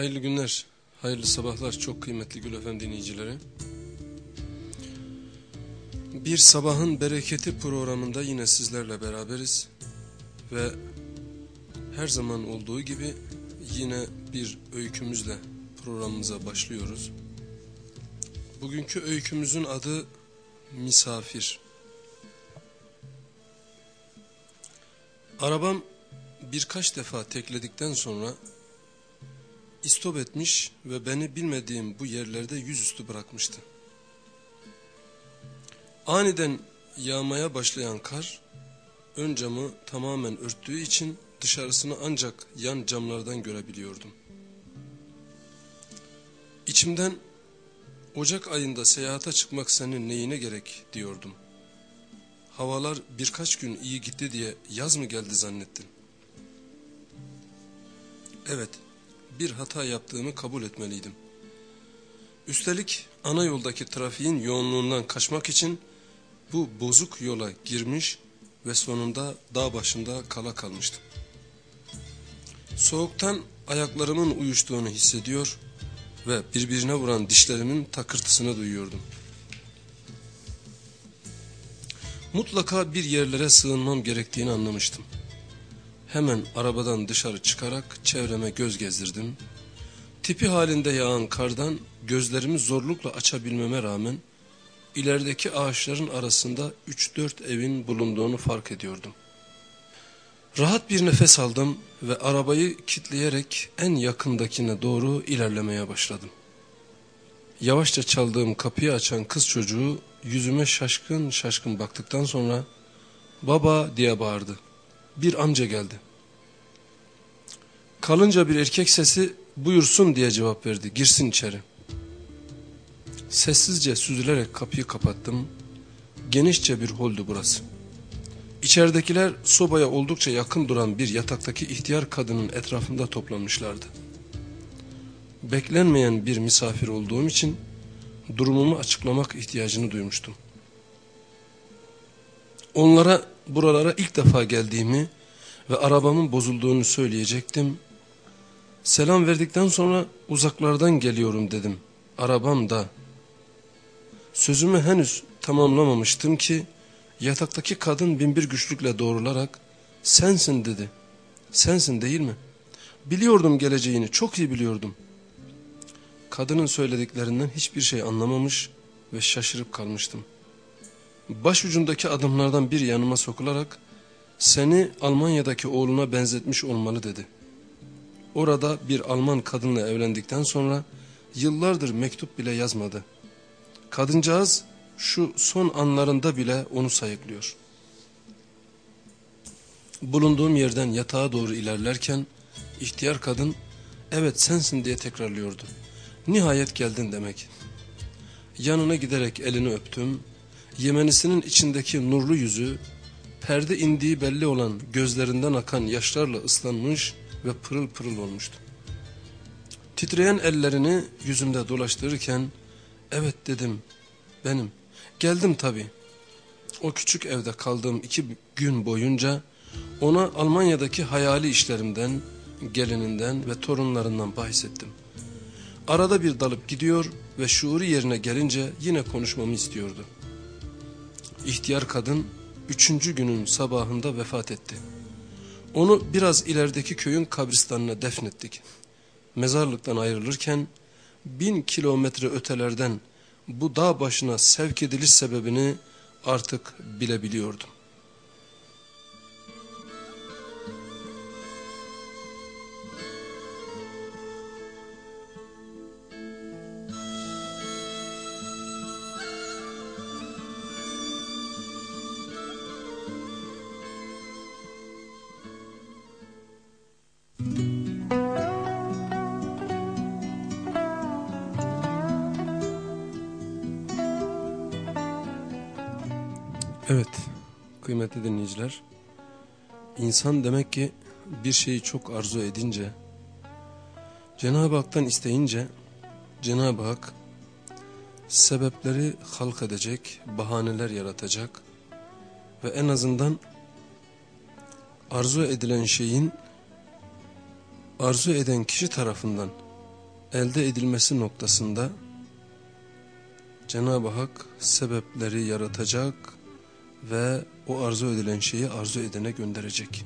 Hayırlı günler, hayırlı sabahlar çok kıymetli Gül Efendi dinleyicileri. Bir sabahın bereketi programında yine sizlerle beraberiz ve her zaman olduğu gibi yine bir öykümüzle programımıza başlıyoruz. Bugünkü öykümüzün adı Misafir. Arabam birkaç defa tekledikten sonra istop etmiş ve beni bilmediğim bu yerlerde yüzüstü bırakmıştı. Aniden yağmaya başlayan kar ön camı tamamen örttüğü için dışarısını ancak yan camlardan görebiliyordum. İçimden Ocak ayında seyahate çıkmak senin neyine gerek diyordum. Havalar birkaç gün iyi gitti diye yaz mı geldi zannettin? Evet, bir hata yaptığımı kabul etmeliydim. Üstelik ana yoldaki trafiğin yoğunluğundan kaçmak için bu bozuk yola girmiş ve sonunda dağ başında kala kalmıştım. Soğuktan ayaklarımın uyuştuğunu hissediyor ve birbirine vuran dişlerimin takırtısını duyuyordum. Mutlaka bir yerlere sığınmam gerektiğini anlamıştım. Hemen arabadan dışarı çıkarak çevreme göz gezdirdim. Tipi halinde yağan kardan gözlerimi zorlukla açabilmeme rağmen ilerideki ağaçların arasında 3-4 evin bulunduğunu fark ediyordum. Rahat bir nefes aldım ve arabayı kitleyerek en yakındakine doğru ilerlemeye başladım. Yavaşça çaldığım kapıyı açan kız çocuğu yüzüme şaşkın şaşkın baktıktan sonra baba diye bağırdı. Bir amca geldi. Kalınca bir erkek sesi buyursun diye cevap verdi. Girsin içeri. Sessizce süzülerek kapıyı kapattım. Genişçe bir holdü burası. İçeridekiler sobaya oldukça yakın duran bir yataktaki ihtiyar kadının etrafında toplanmışlardı. Beklenmeyen bir misafir olduğum için durumumu açıklamak ihtiyacını duymuştum. Onlara buralara ilk defa geldiğimi ve arabamın bozulduğunu söyleyecektim. Selam verdikten sonra uzaklardan geliyorum dedim. Arabam da. Sözümü henüz tamamlamamıştım ki yataktaki kadın binbir güçlükle doğrularak sensin dedi. Sensin değil mi? Biliyordum geleceğini çok iyi biliyordum. Kadının söylediklerinden hiçbir şey anlamamış ve şaşırıp kalmıştım. Başucundaki adımlardan bir yanıma sokularak seni Almanya'daki oğluna benzetmiş olmalı dedi. Orada bir Alman kadınla evlendikten sonra yıllardır mektup bile yazmadı. Kadıncağız şu son anlarında bile onu sayıklıyor. Bulunduğum yerden yatağa doğru ilerlerken ihtiyar kadın evet sensin diye tekrarlıyordu. Nihayet geldin demek. Yanına giderek elini öptüm. Yemenisinin içindeki nurlu yüzü perde indiği belli olan gözlerinden akan yaşlarla ıslanmış ve pırıl pırıl olmuştu. Titreyen ellerini yüzümde dolaştırırken evet dedim benim geldim tabi. O küçük evde kaldığım iki gün boyunca ona Almanya'daki hayali işlerimden, gelininden ve torunlarından bahsettim. Arada bir dalıp gidiyor ve şuuru yerine gelince yine konuşmamı istiyordu. İhtiyar kadın üçüncü günün sabahında vefat etti. Onu biraz ilerideki köyün kabristanına defnettik. Mezarlıktan ayrılırken bin kilometre ötelerden bu dağ başına sevk ediliş sebebini artık bilebiliyordum. Kıymetli dinleyiciler. İnsan demek ki bir şeyi çok arzu edince, Cenab-ı Hak'tan isteyince Cenab-ı Hak sebepleri halk edecek, bahaneler yaratacak ve en azından arzu edilen şeyin arzu eden kişi tarafından elde edilmesi noktasında Cenab-ı Hak sebepleri yaratacak ve o arzu edilen şeyi arzu edene gönderecek.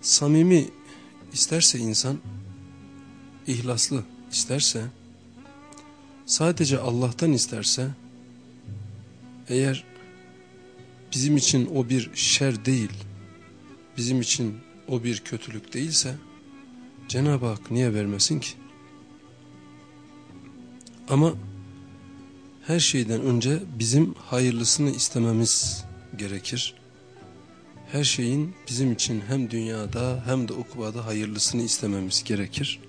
Samimi isterse insan, ihlaslı isterse, sadece Allah'tan isterse, eğer bizim için o bir şer değil, bizim için o bir kötülük değilse, Cenab-ı Hak niye vermesin ki? Ama her şeyden önce bizim hayırlısını istememiz gerekir. Her şeyin bizim için hem dünyada hem de ukbada hayırlısını istememiz gerekir.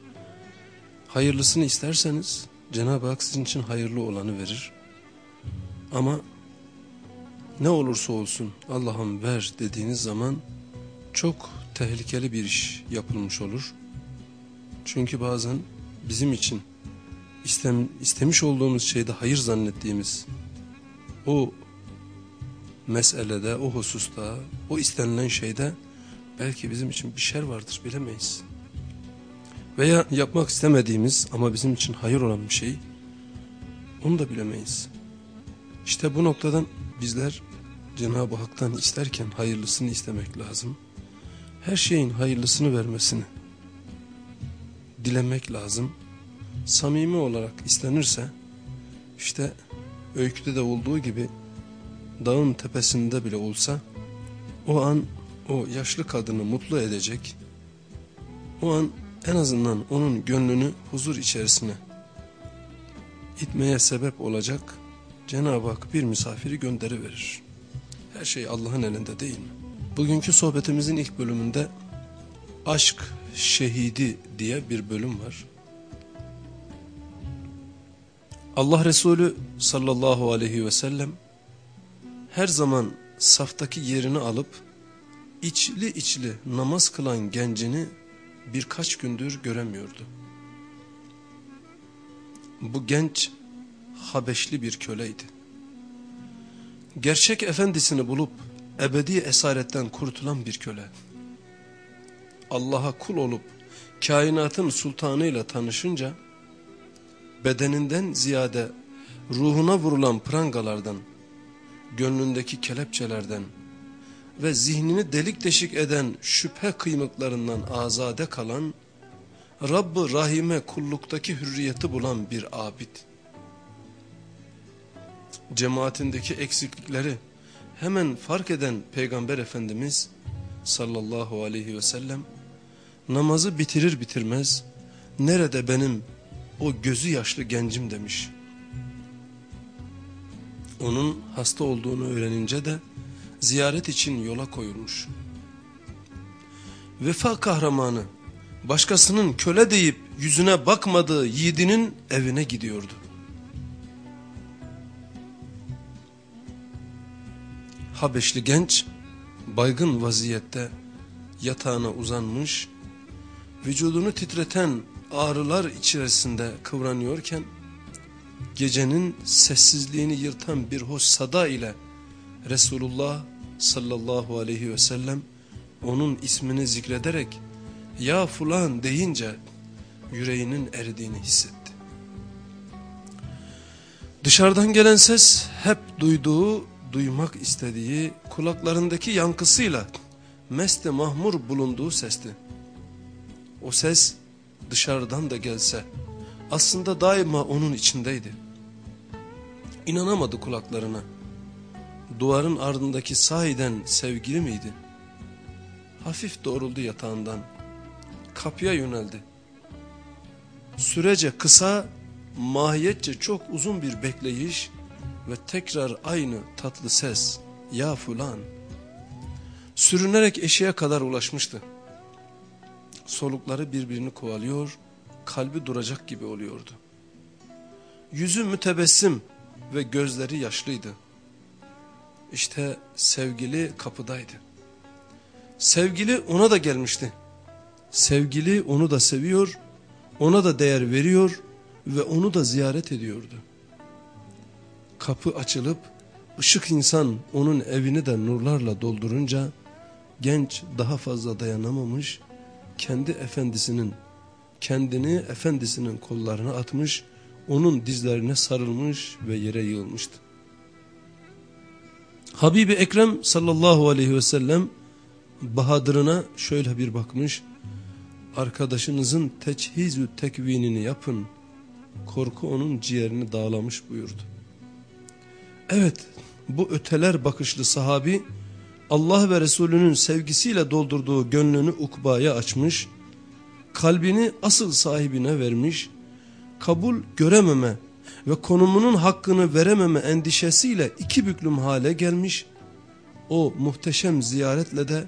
Hayırlısını isterseniz Cenab-ı Hak sizin için hayırlı olanı verir. Ama ne olursa olsun Allah'ım ver dediğiniz zaman çok tehlikeli bir iş yapılmış olur. Çünkü bazen bizim için istem, istemiş olduğumuz şeyde hayır zannettiğimiz o meselede, o hususta, o istenilen şeyde belki bizim için bir şer vardır bilemeyiz. Veya yapmak istemediğimiz ama bizim için hayır olan bir şey onu da bilemeyiz. İşte bu noktadan bizler Cenab-ı Hak'tan isterken hayırlısını istemek lazım. Her şeyin hayırlısını vermesini dilemek lazım. Samimi olarak istenirse işte öyküde de olduğu gibi dağın tepesinde bile olsa o an o yaşlı kadını mutlu edecek. O an en azından onun gönlünü huzur içerisine itmeye sebep olacak Cenab-ı Hak bir misafiri gönderi verir. Her şey Allah'ın elinde değil mi? Bugünkü sohbetimizin ilk bölümünde aşk şehidi diye bir bölüm var. Allah Resulü sallallahu aleyhi ve sellem her zaman saftaki yerini alıp içli içli namaz kılan gencini birkaç gündür göremiyordu. Bu genç Habeşli bir köleydi. Gerçek efendisini bulup ebedi esaretten kurtulan bir köle. Allah'a kul olup kainatın sultanıyla tanışınca bedeninden ziyade ruhuna vurulan prangalardan, gönlündeki kelepçelerden ve zihnini delik deşik eden şüphe kıymıklarından azade kalan, Rabb-ı Rahim'e kulluktaki hürriyeti bulan bir abid. Cemaatindeki eksiklikleri hemen fark eden Peygamber Efendimiz sallallahu aleyhi ve sellem namazı bitirir bitirmez nerede benim o gözü yaşlı gencim demiş. Onun hasta olduğunu öğrenince de ziyaret için yola koyulmuş. Vefa kahramanı başkasının köle deyip yüzüne bakmadığı yiğidinin evine gidiyordu. Habeşli genç baygın vaziyette yatağına uzanmış, vücudunu titreten ağrılar içerisinde kıvranıyorken, gecenin sessizliğini yırtan bir hoş sada ile Resulullah sallallahu aleyhi ve sellem onun ismini zikrederek ya fulan deyince yüreğinin eridiğini hissetti. Dışarıdan gelen ses hep duyduğu, duymak istediği, kulaklarındaki yankısıyla meste mahmur bulunduğu sesti. O ses dışarıdan da gelse aslında daima onun içindeydi. İnanamadı kulaklarına. Duvarın ardındaki sahiden sevgili miydi? Hafif doğruldu yatağından. Kapıya yöneldi. Sürece kısa, mahiyetçe çok uzun bir bekleyiş ve tekrar aynı tatlı ses. Ya fulan. Sürünerek eşeğe kadar ulaşmıştı. Solukları birbirini kovalıyor, kalbi duracak gibi oluyordu. Yüzü mütebessim ve gözleri yaşlıydı. İşte sevgili kapıdaydı. Sevgili ona da gelmişti. Sevgili onu da seviyor, ona da değer veriyor ve onu da ziyaret ediyordu. Kapı açılıp ışık insan onun evini de nurlarla doldurunca genç daha fazla dayanamamış, kendi efendisinin, kendini efendisinin kollarına atmış, onun dizlerine sarılmış ve yere yığılmıştı. Habibi Ekrem sallallahu aleyhi ve sellem Bahadır'ına şöyle bir bakmış. Arkadaşınızın teçhizü tekvinini yapın. Korku onun ciğerini dağlamış buyurdu. Evet bu öteler bakışlı sahabi Allah ve Resulünün sevgisiyle doldurduğu gönlünü ukbaya açmış, kalbini asıl sahibine vermiş, kabul görememe ve konumunun hakkını verememe endişesiyle iki büklüm hale gelmiş, o muhteşem ziyaretle de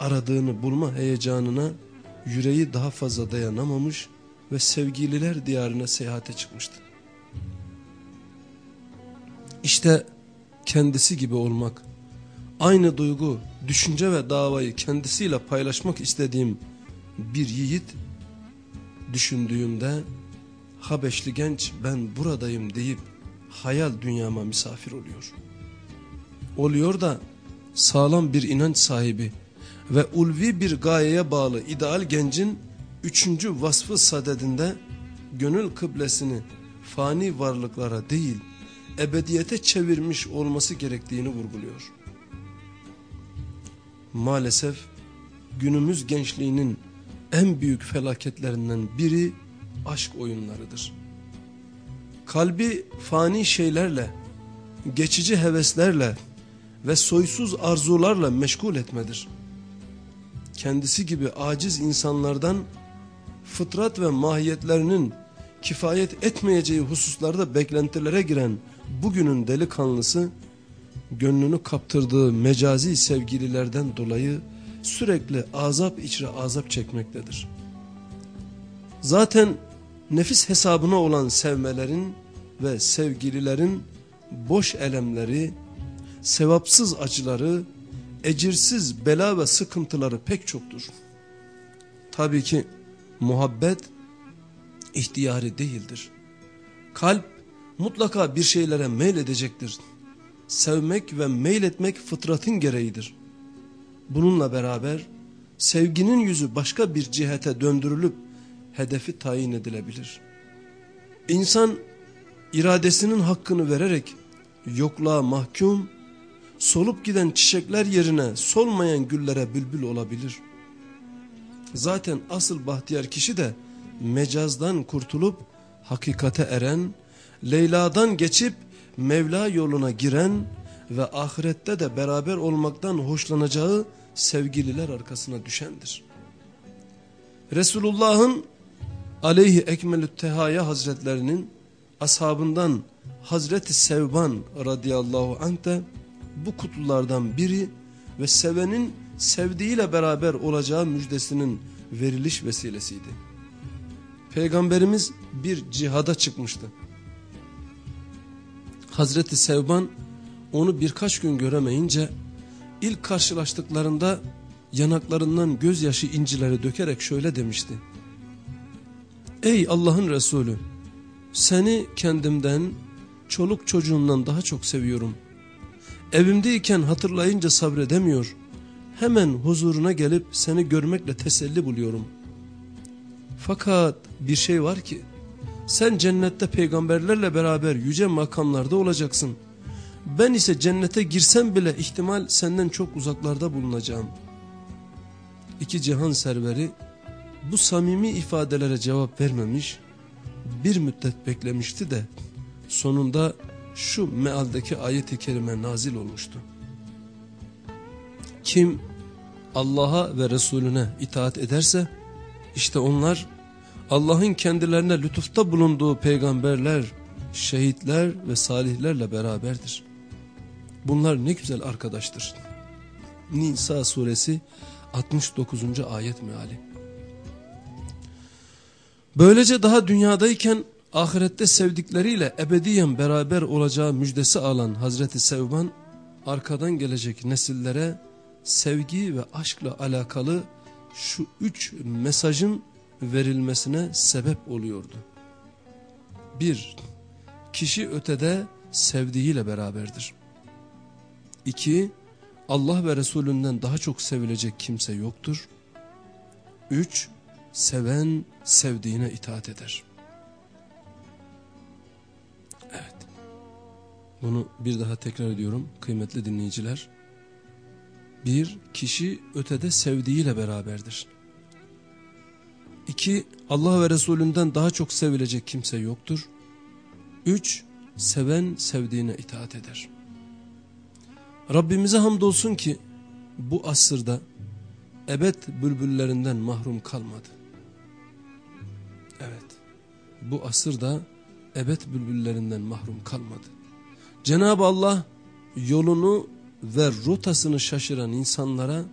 aradığını bulma heyecanına yüreği daha fazla dayanamamış ve sevgililer diyarına seyahate çıkmıştı. İşte kendisi gibi olmak, aynı duygu, düşünce ve davayı kendisiyle paylaşmak istediğim bir yiğit düşündüğümde Habeşli genç ben buradayım deyip hayal dünyama misafir oluyor. Oluyor da sağlam bir inanç sahibi ve ulvi bir gayeye bağlı ideal gencin üçüncü vasfı sadedinde gönül kıblesini fani varlıklara değil ebediyete çevirmiş olması gerektiğini vurguluyor. Maalesef günümüz gençliğinin en büyük felaketlerinden biri aşk oyunlarıdır. Kalbi fani şeylerle, geçici heveslerle ve soysuz arzularla meşgul etmedir. Kendisi gibi aciz insanlardan fıtrat ve mahiyetlerinin kifayet etmeyeceği hususlarda beklentilere giren bugünün delikanlısı, gönlünü kaptırdığı mecazi sevgililerden dolayı sürekli azap içre azap çekmektedir. Zaten nefis hesabına olan sevmelerin ve sevgililerin boş elemleri, sevapsız acıları, ecirsiz bela ve sıkıntıları pek çoktur. Tabii ki muhabbet ihtiyari değildir. Kalp mutlaka bir şeylere meyledecektir. Sevmek ve meyletmek fıtratın gereğidir. Bununla beraber sevginin yüzü başka bir cihete döndürülüp hedefi tayin edilebilir. İnsan iradesinin hakkını vererek yokluğa mahkum, solup giden çiçekler yerine solmayan güllere bülbül olabilir. Zaten asıl bahtiyar kişi de mecazdan kurtulup hakikate eren, Leyla'dan geçip Mevla yoluna giren ve ahirette de beraber olmaktan hoşlanacağı sevgililer arkasına düşendir. Resulullah'ın aleyhi ekmelü tehaya hazretlerinin ashabından Hazreti Sevban radıyallahu anh de bu kutlulardan biri ve sevenin sevdiğiyle beraber olacağı müjdesinin veriliş vesilesiydi. Peygamberimiz bir cihada çıkmıştı. Hazreti Sevban onu birkaç gün göremeyince ilk karşılaştıklarında yanaklarından gözyaşı incileri dökerek şöyle demişti. Ey Allah'ın Resulü seni kendimden çoluk çocuğumdan daha çok seviyorum. Evimdeyken hatırlayınca sabredemiyor. Hemen huzuruna gelip seni görmekle teselli buluyorum. Fakat bir şey var ki sen cennette peygamberlerle beraber yüce makamlarda olacaksın. Ben ise cennete girsem bile ihtimal senden çok uzaklarda bulunacağım. İki cihan serveri bu samimi ifadelere cevap vermemiş, bir müddet beklemişti de sonunda şu mealdeki ayet-i kerime nazil olmuştu. Kim Allah'a ve Resulüne itaat ederse işte onlar Allah'ın kendilerine lütufta bulunduğu peygamberler, şehitler ve salihlerle beraberdir. Bunlar ne güzel arkadaştır. Nisa suresi 69. ayet meali. Böylece daha dünyadayken ahirette sevdikleriyle ebediyen beraber olacağı müjdesi alan Hazreti Sevban, arkadan gelecek nesillere sevgi ve aşkla alakalı şu üç mesajın verilmesine sebep oluyordu. Bir, kişi ötede sevdiğiyle beraberdir. İki, Allah ve Resulünden daha çok sevilecek kimse yoktur. Üç, seven sevdiğine itaat eder. Evet. Bunu bir daha tekrar ediyorum kıymetli dinleyiciler. Bir, kişi ötede sevdiğiyle beraberdir. İki, Allah ve Resulünden daha çok sevilecek kimse yoktur. Üç, seven sevdiğine itaat eder. Rabbimize hamdolsun ki bu asırda ebed bülbüllerinden mahrum kalmadı. Evet, bu asırda ebed bülbüllerinden mahrum kalmadı. Cenab-ı Allah yolunu ve rotasını şaşıran insanlara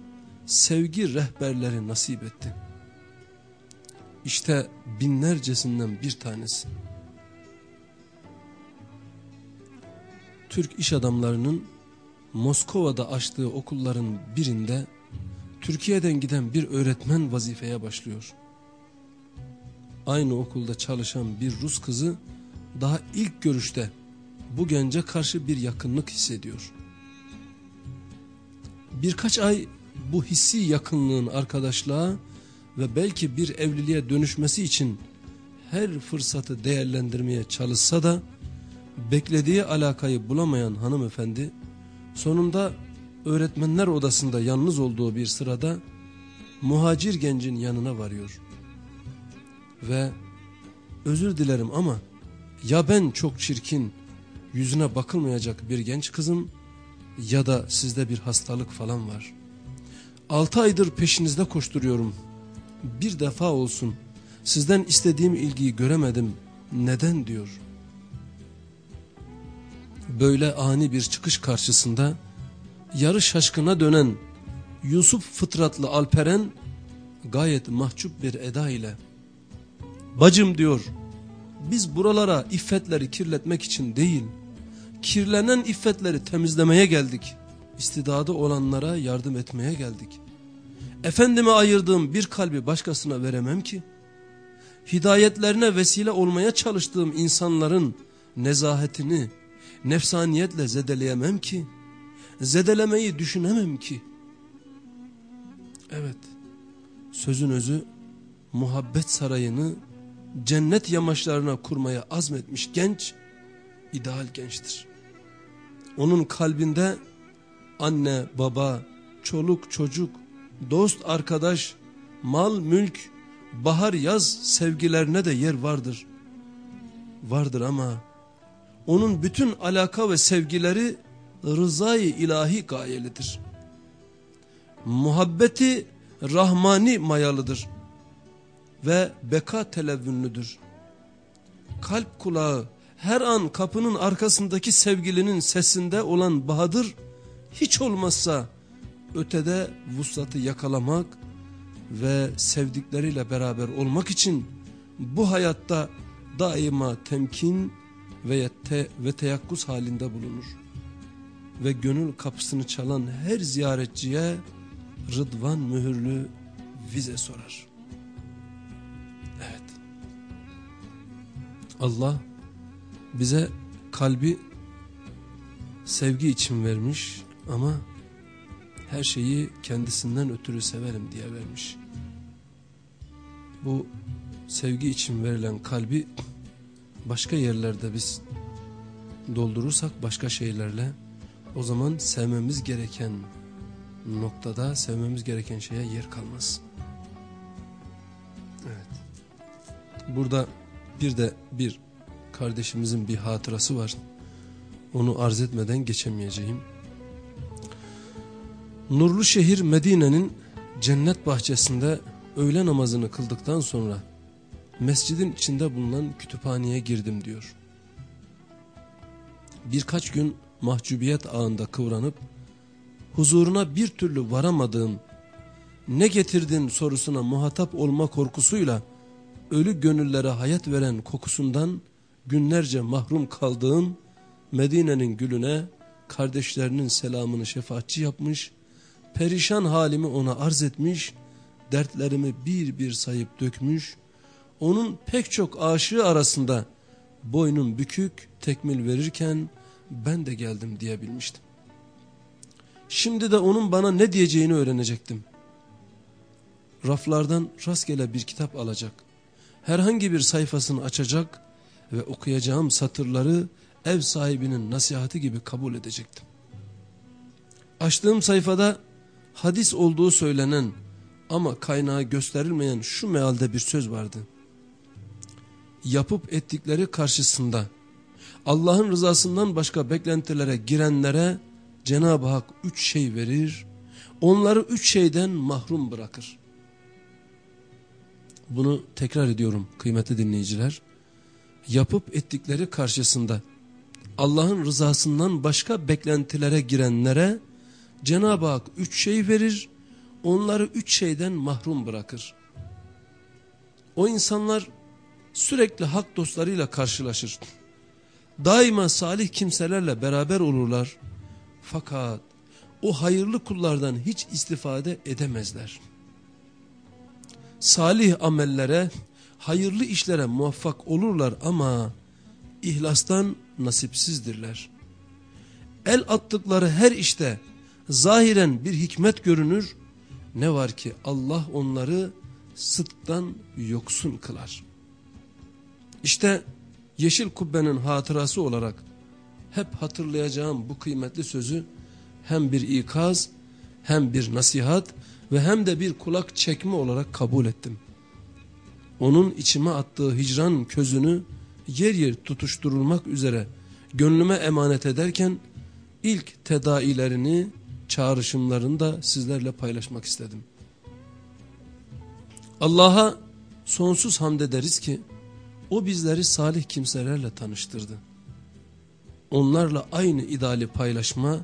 sevgi rehberleri nasip etti. İşte binlercesinden bir tanesi. Türk iş adamlarının Moskova'da açtığı okulların birinde Türkiye'den giden bir öğretmen vazifeye başlıyor. Aynı okulda çalışan bir Rus kızı daha ilk görüşte bu gence karşı bir yakınlık hissediyor. Birkaç ay bu hissi yakınlığın arkadaşlığa ve belki bir evliliğe dönüşmesi için her fırsatı değerlendirmeye çalışsa da beklediği alakayı bulamayan hanımefendi sonunda öğretmenler odasında yalnız olduğu bir sırada muhacir gencin yanına varıyor. Ve özür dilerim ama ya ben çok çirkin yüzüne bakılmayacak bir genç kızım ya da sizde bir hastalık falan var. Altı aydır peşinizde koşturuyorum. Bir defa olsun sizden istediğim ilgiyi göremedim. Neden diyor. Böyle ani bir çıkış karşısında yarı şaşkına dönen Yusuf fıtratlı Alperen gayet mahcup bir eda ile Bacım diyor biz buralara iffetleri kirletmek için değil kirlenen iffetleri temizlemeye geldik. İstidadı olanlara yardım etmeye geldik. Efendime ayırdığım bir kalbi başkasına veremem ki. Hidayetlerine vesile olmaya çalıştığım insanların nezahetini nefsaniyetle zedeleyemem ki. Zedelemeyi düşünemem ki. Evet, sözün özü muhabbet sarayını cennet yamaçlarına kurmaya azmetmiş genç, ideal gençtir. Onun kalbinde anne, baba, çoluk, çocuk, dost, arkadaş, mal, mülk, bahar, yaz sevgilerine de yer vardır. Vardır ama onun bütün alaka ve sevgileri rızayı ilahi gayelidir. Muhabbeti rahmani mayalıdır ve beka televvünlüdür. Kalp kulağı her an kapının arkasındaki sevgilinin sesinde olan Bahadır hiç olmazsa ötede vuslatı yakalamak ve sevdikleriyle beraber olmak için bu hayatta daima temkin ve, te ve teyakkuz halinde bulunur. Ve gönül kapısını çalan her ziyaretçiye rıdvan mühürlü vize sorar. Evet. Allah bize kalbi sevgi için vermiş ama her şeyi kendisinden ötürü severim diye vermiş. Bu sevgi için verilen kalbi başka yerlerde biz doldurursak başka şeylerle o zaman sevmemiz gereken noktada sevmemiz gereken şeye yer kalmaz. Evet. Burada bir de bir kardeşimizin bir hatırası var. Onu arz etmeden geçemeyeceğim. Nurlu şehir Medine'nin cennet bahçesinde öğle namazını kıldıktan sonra mescidin içinde bulunan kütüphaneye girdim diyor. Birkaç gün mahcubiyet ağında kıvranıp huzuruna bir türlü varamadığım ne getirdin sorusuna muhatap olma korkusuyla ölü gönüllere hayat veren kokusundan günlerce mahrum kaldığım Medine'nin gülüne kardeşlerinin selamını şefaatçi yapmış, perişan halimi ona arz etmiş, dertlerimi bir bir sayıp dökmüş, onun pek çok aşığı arasında boynum bükük tekmil verirken ben de geldim diyebilmiştim. Şimdi de onun bana ne diyeceğini öğrenecektim. raflardan rastgele bir kitap alacak. Herhangi bir sayfasını açacak ve okuyacağım satırları ev sahibinin nasihati gibi kabul edecektim. Açtığım sayfada hadis olduğu söylenen ama kaynağı gösterilmeyen şu mealde bir söz vardı. Yapıp ettikleri karşısında Allah'ın rızasından başka beklentilere girenlere Cenab-ı Hak üç şey verir, onları üç şeyden mahrum bırakır. Bunu tekrar ediyorum kıymetli dinleyiciler. Yapıp ettikleri karşısında Allah'ın rızasından başka beklentilere girenlere Cenab-ı Hak üç şey verir, onları üç şeyden mahrum bırakır. O insanlar sürekli hak dostlarıyla karşılaşır. Daima salih kimselerle beraber olurlar. Fakat o hayırlı kullardan hiç istifade edemezler. Salih amellere, hayırlı işlere muvaffak olurlar ama ihlastan nasipsizdirler. El attıkları her işte zahiren bir hikmet görünür. Ne var ki Allah onları sıdktan yoksun kılar. İşte yeşil kubbenin hatırası olarak hep hatırlayacağım bu kıymetli sözü hem bir ikaz hem bir nasihat ve hem de bir kulak çekme olarak kabul ettim. Onun içime attığı hicran közünü yer yer tutuşturulmak üzere gönlüme emanet ederken ilk tedailerini, çağrışımlarını da sizlerle paylaşmak istedim. Allah'a sonsuz hamd ederiz ki o bizleri salih kimselerle tanıştırdı. Onlarla aynı ideali paylaşma,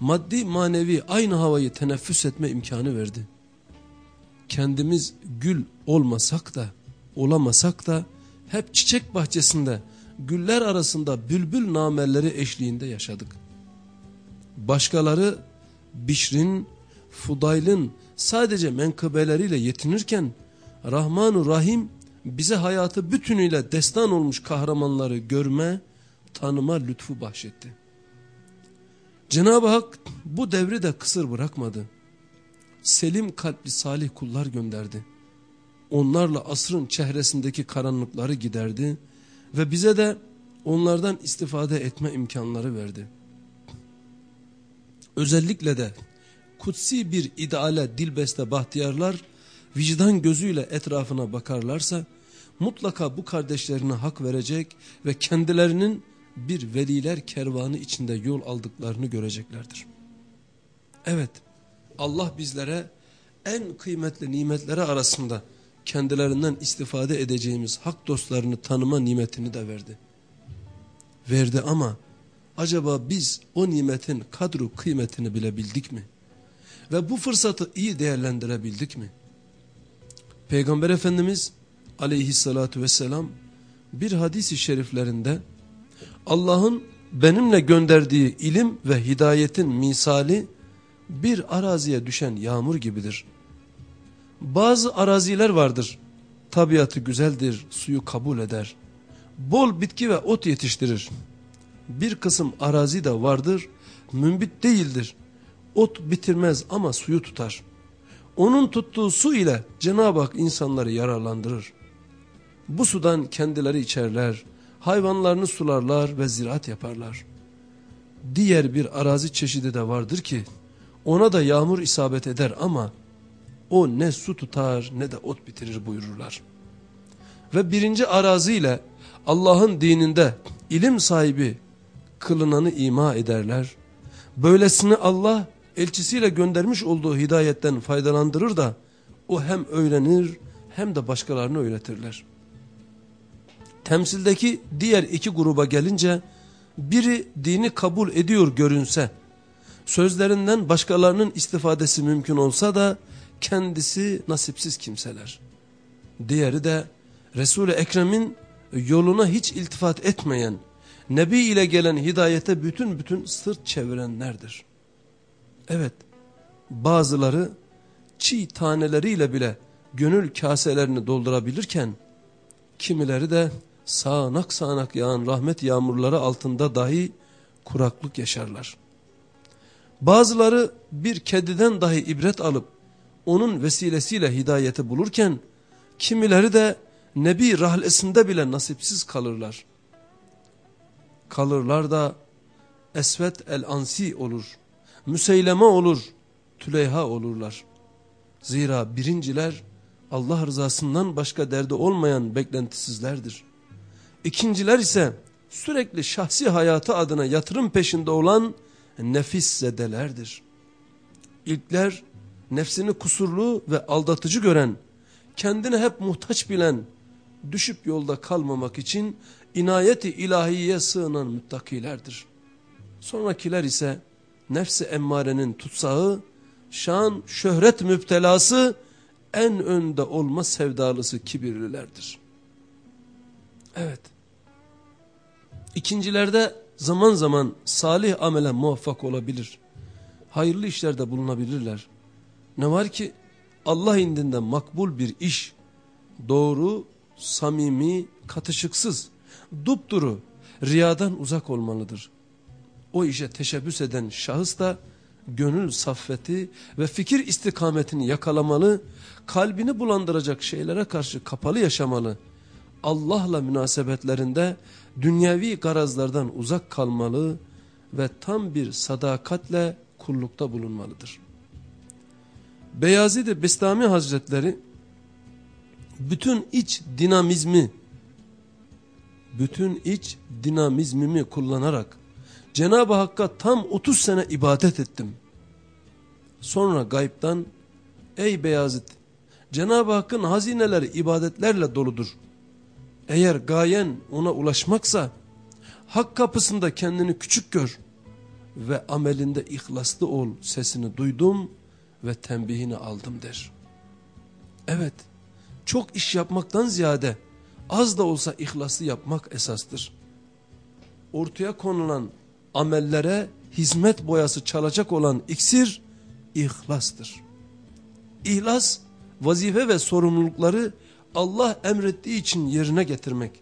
maddi manevi aynı havayı teneffüs etme imkanı verdi. Kendimiz gül olmasak da, olamasak da hep çiçek bahçesinde, güller arasında bülbül namelleri eşliğinde yaşadık. Başkaları Bişr'in, Fudayl'ın sadece menkıbeleriyle yetinirken Rahmanu Rahim bize hayatı bütünüyle destan olmuş kahramanları görme, tanıma lütfu bahşetti. Cenab-ı Hak bu devri de kısır bırakmadı. Selim kalpli salih kullar gönderdi. Onlarla asrın çehresindeki karanlıkları giderdi ve bize de onlardan istifade etme imkanları verdi. Özellikle de kutsi bir ideale dilbeste bahtiyarlar vicdan gözüyle etrafına bakarlarsa mutlaka bu kardeşlerine hak verecek ve kendilerinin bir veliler kervanı içinde yol aldıklarını göreceklerdir. Evet Allah bizlere en kıymetli nimetleri arasında kendilerinden istifade edeceğimiz hak dostlarını tanıma nimetini de verdi. Verdi ama acaba biz o nimetin kadru kıymetini bilebildik mi? Ve bu fırsatı iyi değerlendirebildik mi? Peygamber Efendimiz aleyhissalatu vesselam bir hadisi şeriflerinde Allah'ın benimle gönderdiği ilim ve hidayetin misali bir araziye düşen yağmur gibidir. Bazı araziler vardır. Tabiatı güzeldir, suyu kabul eder. Bol bitki ve ot yetiştirir. Bir kısım arazi de vardır, mümbit değildir. Ot bitirmez ama suyu tutar. Onun tuttuğu su ile Cenab-ı Hak insanları yararlandırır. Bu sudan kendileri içerler, hayvanlarını sularlar ve ziraat yaparlar. Diğer bir arazi çeşidi de vardır ki ona da yağmur isabet eder ama o ne su tutar ne de ot bitirir buyururlar. Ve birinci arazi ile Allah'ın dininde ilim sahibi kılınanı ima ederler. Böylesini Allah elçisiyle göndermiş olduğu hidayetten faydalandırır da o hem öğrenir hem de başkalarını öğretirler. Temsildeki diğer iki gruba gelince biri dini kabul ediyor görünse, sözlerinden başkalarının istifadesi mümkün olsa da kendisi nasipsiz kimseler. Diğeri de Resul-i Ekrem'in yoluna hiç iltifat etmeyen, Nebi ile gelen hidayete bütün bütün sırt çevirenlerdir. Evet, bazıları çiğ taneleriyle bile gönül kaselerini doldurabilirken, kimileri de sağanak sağanak yağan rahmet yağmurları altında dahi kuraklık yaşarlar. Bazıları bir kediden dahi ibret alıp onun vesilesiyle hidayeti bulurken kimileri de Nebi rahlesinde bile nasipsiz kalırlar. Kalırlar da Esvet el-Ansi olur, Müseyleme olur, Tüleyha olurlar. Zira birinciler Allah rızasından başka derdi olmayan beklentisizlerdir. İkinciler ise sürekli şahsi hayatı adına yatırım peşinde olan nefis zedelerdir. İlkler nefsini kusurlu ve aldatıcı gören, kendini hep muhtaç bilen, düşüp yolda kalmamak için inayeti ilahiye sığınan müttakilerdir. Sonrakiler ise nefsi emmarenin tutsağı, şan, şöhret müptelası, en önde olma sevdalısı kibirlilerdir. Evet. İkincilerde zaman zaman salih amele muvaffak olabilir. Hayırlı işlerde bulunabilirler. Ne var ki Allah indinde makbul bir iş, doğru, samimi, katışıksız, dupduru, riyadan uzak olmalıdır. O işe teşebbüs eden şahıs da gönül saffeti ve fikir istikametini yakalamalı, kalbini bulandıracak şeylere karşı kapalı yaşamalı. Allah'la münasebetlerinde dünyevi garazlardan uzak kalmalı ve tam bir sadakatle kullukta bulunmalıdır. Beyazid-i Bestami Hazretleri bütün iç dinamizmi bütün iç dinamizmimi kullanarak Cenab-ı Hakk'a tam 30 sene ibadet ettim. Sonra gayiptan ey Beyazıt Cenab-ı Hakk'ın hazineleri ibadetlerle doludur. Eğer gayen ona ulaşmaksa hak kapısında kendini küçük gör ve amelinde ihlaslı ol sesini duydum ve tembihini aldım der. Evet çok iş yapmaktan ziyade az da olsa ihlaslı yapmak esastır. Ortaya konulan amellere hizmet boyası çalacak olan iksir ihlastır. İhlas vazife ve sorumlulukları Allah emrettiği için yerine getirmek.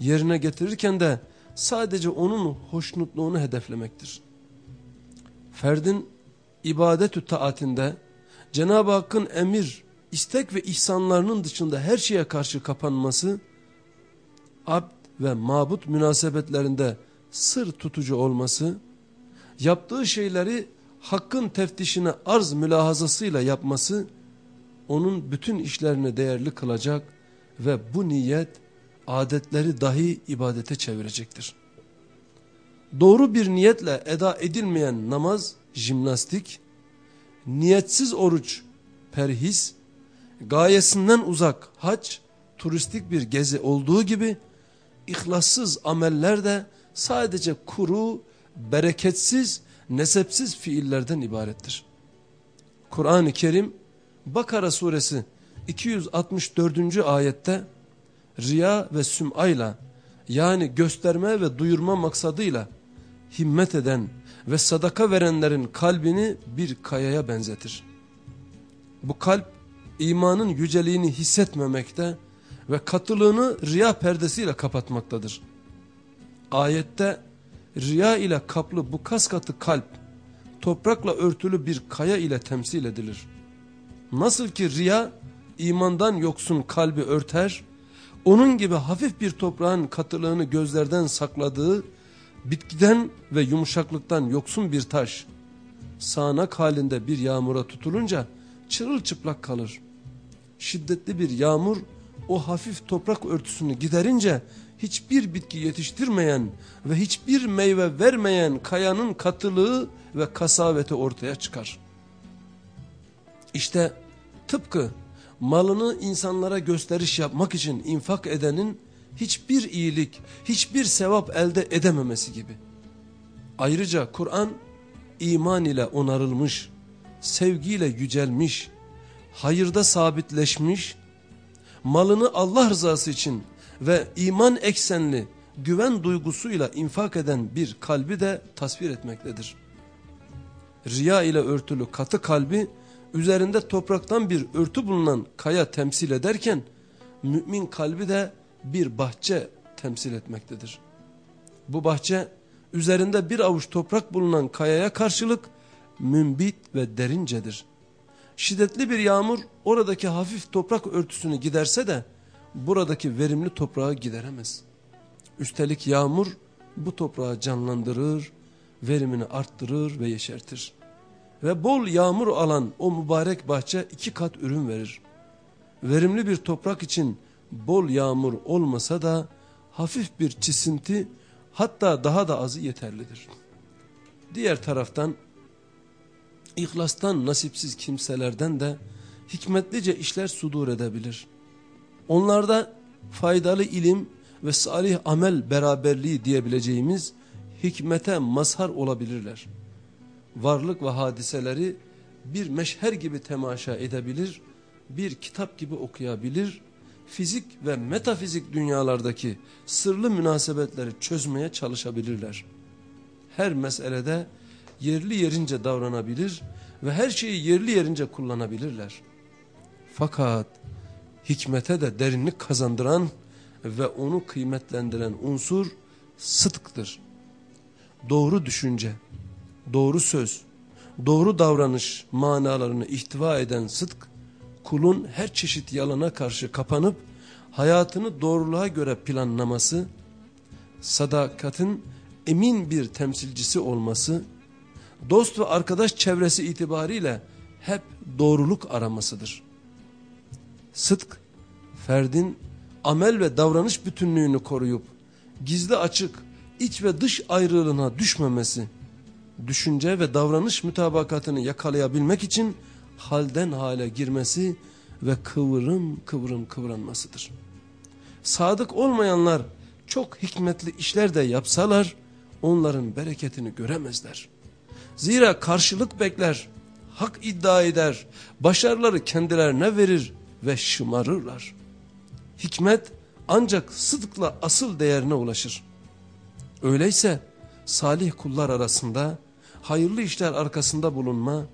Yerine getirirken de sadece onun hoşnutluğunu hedeflemektir. Ferdin ibadetü taatinde Cenab-ı Hakk'ın emir, istek ve ihsanlarının dışında her şeye karşı kapanması, abd ve mabut münasebetlerinde sır tutucu olması, yaptığı şeyleri hakkın teftişine arz mülahazasıyla yapması, onun bütün işlerini değerli kılacak ve bu niyet adetleri dahi ibadete çevirecektir. Doğru bir niyetle eda edilmeyen namaz, jimnastik, niyetsiz oruç, perhis, gayesinden uzak hac, turistik bir gezi olduğu gibi, ihlassız ameller de sadece kuru, bereketsiz, nesepsiz fiillerden ibarettir. Kur'an-ı Kerim Bakara suresi 264. ayette riya ve süm'ayla yani gösterme ve duyurma maksadıyla himmet eden ve sadaka verenlerin kalbini bir kayaya benzetir. Bu kalp imanın yüceliğini hissetmemekte ve katılığını riya perdesiyle kapatmaktadır. Ayette riya ile kaplı bu kas katı kalp toprakla örtülü bir kaya ile temsil edilir. Nasıl ki riya imandan yoksun kalbi örter, onun gibi hafif bir toprağın katılığını gözlerden sakladığı, bitkiden ve yumuşaklıktan yoksun bir taş, sağanak halinde bir yağmura tutulunca çırılçıplak kalır. Şiddetli bir yağmur o hafif toprak örtüsünü giderince hiçbir bitki yetiştirmeyen ve hiçbir meyve vermeyen kayanın katılığı ve kasaveti ortaya çıkar. İşte tıpkı malını insanlara gösteriş yapmak için infak edenin hiçbir iyilik, hiçbir sevap elde edememesi gibi. Ayrıca Kur'an iman ile onarılmış, sevgiyle yücelmiş, hayırda sabitleşmiş, malını Allah rızası için ve iman eksenli güven duygusuyla infak eden bir kalbi de tasvir etmektedir. Riya ile örtülü katı kalbi üzerinde topraktan bir örtü bulunan kaya temsil ederken mümin kalbi de bir bahçe temsil etmektedir. Bu bahçe üzerinde bir avuç toprak bulunan kayaya karşılık mümbit ve derincedir. Şiddetli bir yağmur oradaki hafif toprak örtüsünü giderse de buradaki verimli toprağı gideremez. Üstelik yağmur bu toprağı canlandırır, verimini arttırır ve yeşertir. Ve bol yağmur alan o mübarek bahçe iki kat ürün verir. Verimli bir toprak için bol yağmur olmasa da hafif bir çisinti hatta daha da azı yeterlidir. Diğer taraftan ihlastan nasipsiz kimselerden de hikmetlice işler sudur edebilir. Onlarda faydalı ilim ve salih amel beraberliği diyebileceğimiz hikmete mazhar olabilirler. Varlık ve hadiseleri bir meşher gibi temaşa edebilir, bir kitap gibi okuyabilir, fizik ve metafizik dünyalardaki sırlı münasebetleri çözmeye çalışabilirler. Her meselede yerli yerince davranabilir ve her şeyi yerli yerince kullanabilirler. Fakat hikmete de derinlik kazandıran ve onu kıymetlendiren unsur sıdktır. Doğru düşünce, doğru söz, doğru davranış manalarını ihtiva eden sıdk, kulun her çeşit yalana karşı kapanıp hayatını doğruluğa göre planlaması, sadakatin emin bir temsilcisi olması, dost ve arkadaş çevresi itibariyle hep doğruluk aramasıdır. Sıdk, ferdin amel ve davranış bütünlüğünü koruyup, gizli açık, iç ve dış ayrılığına düşmemesi, düşünce ve davranış mütabakatını yakalayabilmek için halden hale girmesi ve kıvırım kıvırım kıvranmasıdır. Sadık olmayanlar çok hikmetli işler de yapsalar onların bereketini göremezler. Zira karşılık bekler, hak iddia eder, başarıları kendilerine verir ve şımarırlar. Hikmet ancak sıdıkla asıl değerine ulaşır. Öyleyse salih kullar arasında hayırlı işler arkasında bulunma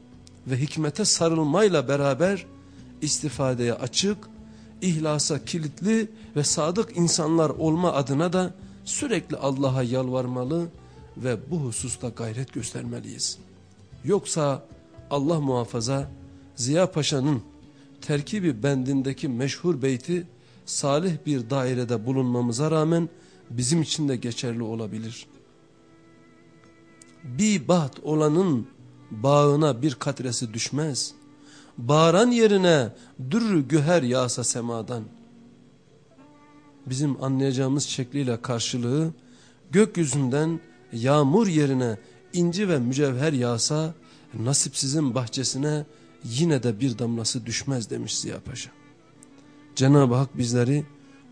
ve hikmete sarılmayla beraber istifadeye açık, ihlasa kilitli ve sadık insanlar olma adına da sürekli Allah'a yalvarmalı ve bu hususta gayret göstermeliyiz. Yoksa Allah muhafaza Ziya Paşa'nın terkibi bendindeki meşhur beyti salih bir dairede bulunmamıza rağmen bizim için de geçerli olabilir. Bir baht olanın bağına bir katresi düşmez. Bağıran yerine dürrü güher yağsa semadan. Bizim anlayacağımız şekliyle karşılığı gökyüzünden yağmur yerine inci ve mücevher yağsa nasipsizin bahçesine yine de bir damlası düşmez demiş Ziya Paşa. Cenab-ı Hak bizleri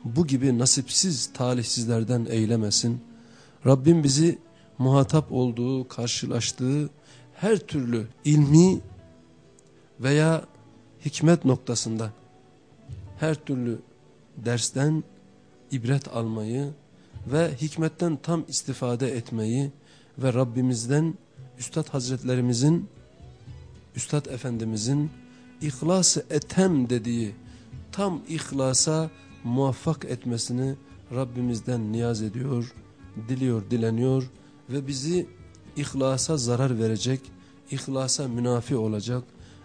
bu gibi nasipsiz talihsizlerden eylemesin. Rabbim bizi muhatap olduğu, karşılaştığı her türlü ilmi veya hikmet noktasında her türlü dersten ibret almayı ve hikmetten tam istifade etmeyi ve Rabbimizden Üstad Hazretlerimizin, Üstad Efendimizin ihlas etem dediği tam ihlasa muvaffak etmesini Rabbimizden niyaz ediyor, diliyor, dileniyor ve bizi ihlasa zarar verecek, ihlasa münafi olacak,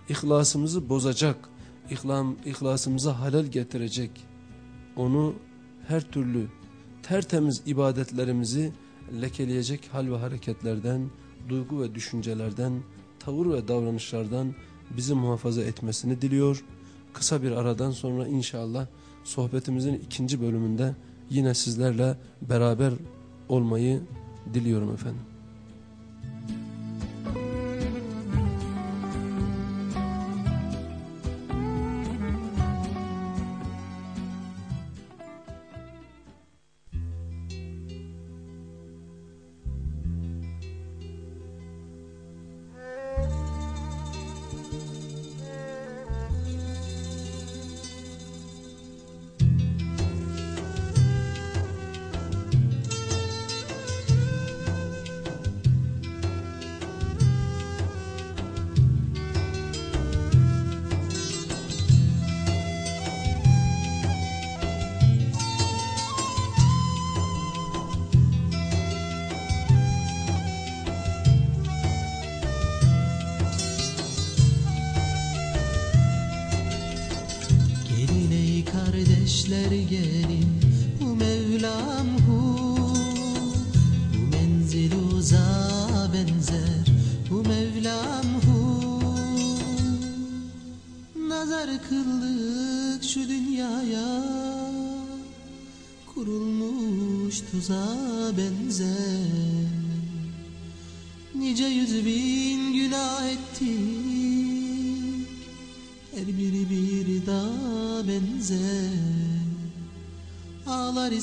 ihlasımızı bozacak, ihlam, ihlasımıza halel getirecek, onu her türlü tertemiz ibadetlerimizi lekeleyecek hal ve hareketlerden, duygu ve düşüncelerden, tavır ve davranışlardan bizi muhafaza etmesini diliyor. Kısa bir aradan sonra inşallah sohbetimizin ikinci bölümünde yine sizlerle beraber olmayı diliyorum efendim.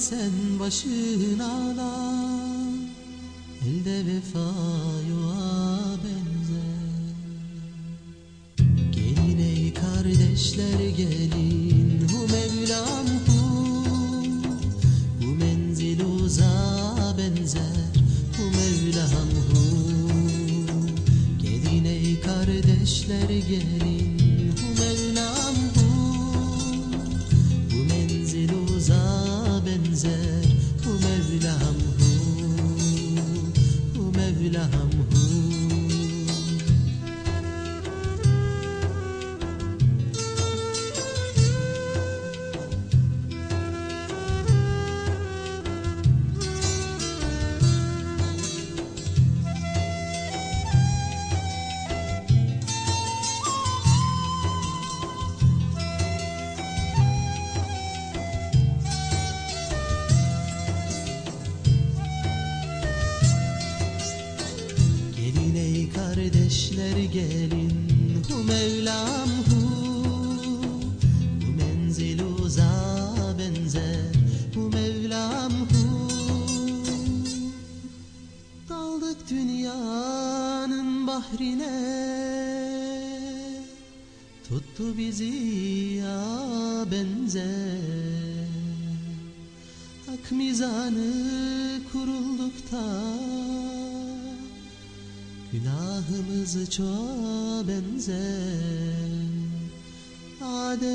İsen başın ağlar Elde vefa Hu Mevlam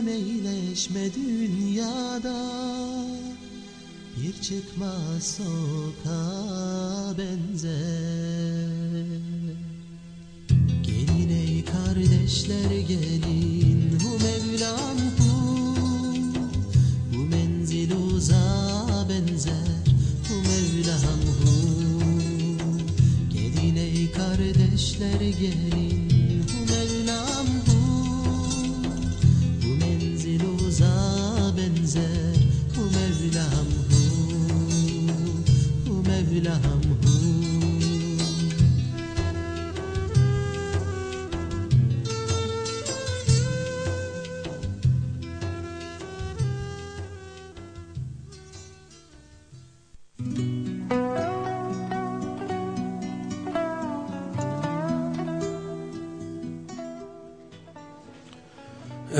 Adem eyleşme dünyada. Bir çıkmaz sokağa benzer. Gelin ey kardeşler gelin Hu Mevlam hu Bu menzil uzağa benzer Hu Mevlam hu Gelin ey kardeşler gelin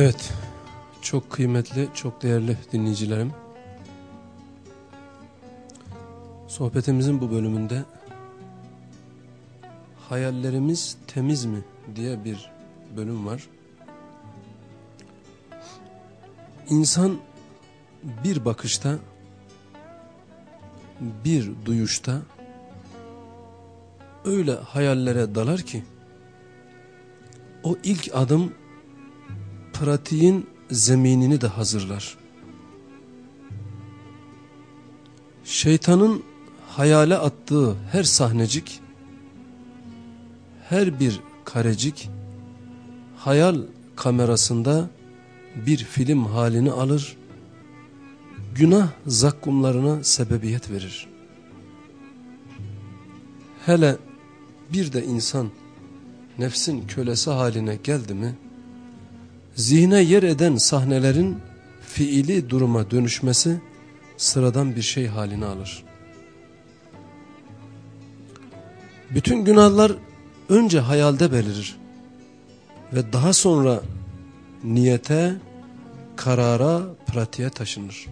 Evet, çok kıymetli, çok değerli dinleyicilerim. Sohbetimizin bu bölümünde hayallerimiz temiz mi diye bir bölüm var. İnsan bir bakışta, bir duyuşta öyle hayallere dalar ki o ilk adım pratiğin zeminini de hazırlar. Şeytanın hayale attığı her sahnecik, her bir karecik, hayal kamerasında bir film halini alır, günah zakkumlarına sebebiyet verir. Hele bir de insan nefsin kölesi haline geldi mi, zihne yer eden sahnelerin fiili duruma dönüşmesi sıradan bir şey halini alır. Bütün günahlar önce hayalde belirir ve daha sonra niyete, karara, pratiğe taşınır.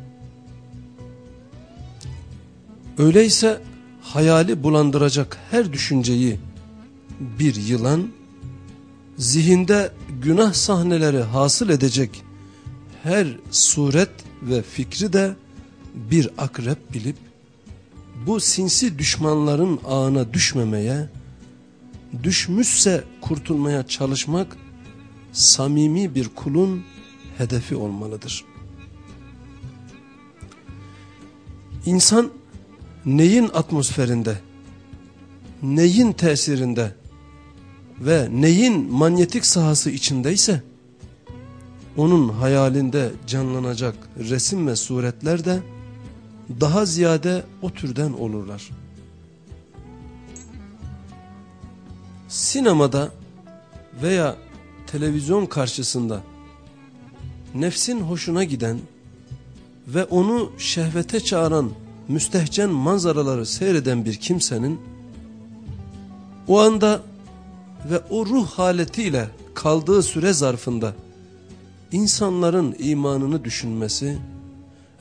Öyleyse hayali bulandıracak her düşünceyi bir yılan, zihinde günah sahneleri hasıl edecek her suret ve fikri de bir akrep bilip bu sinsi düşmanların ağına düşmemeye, düşmüşse kurtulmaya çalışmak samimi bir kulun hedefi olmalıdır. İnsan neyin atmosferinde, neyin tesirinde ve neyin manyetik sahası içindeyse onun hayalinde canlanacak resim ve suretler de daha ziyade o türden olurlar. Sinemada veya televizyon karşısında nefsin hoşuna giden ve onu şehvete çağıran müstehcen manzaraları seyreden bir kimsenin o anda ve o ruh haletiyle kaldığı süre zarfında insanların imanını düşünmesi,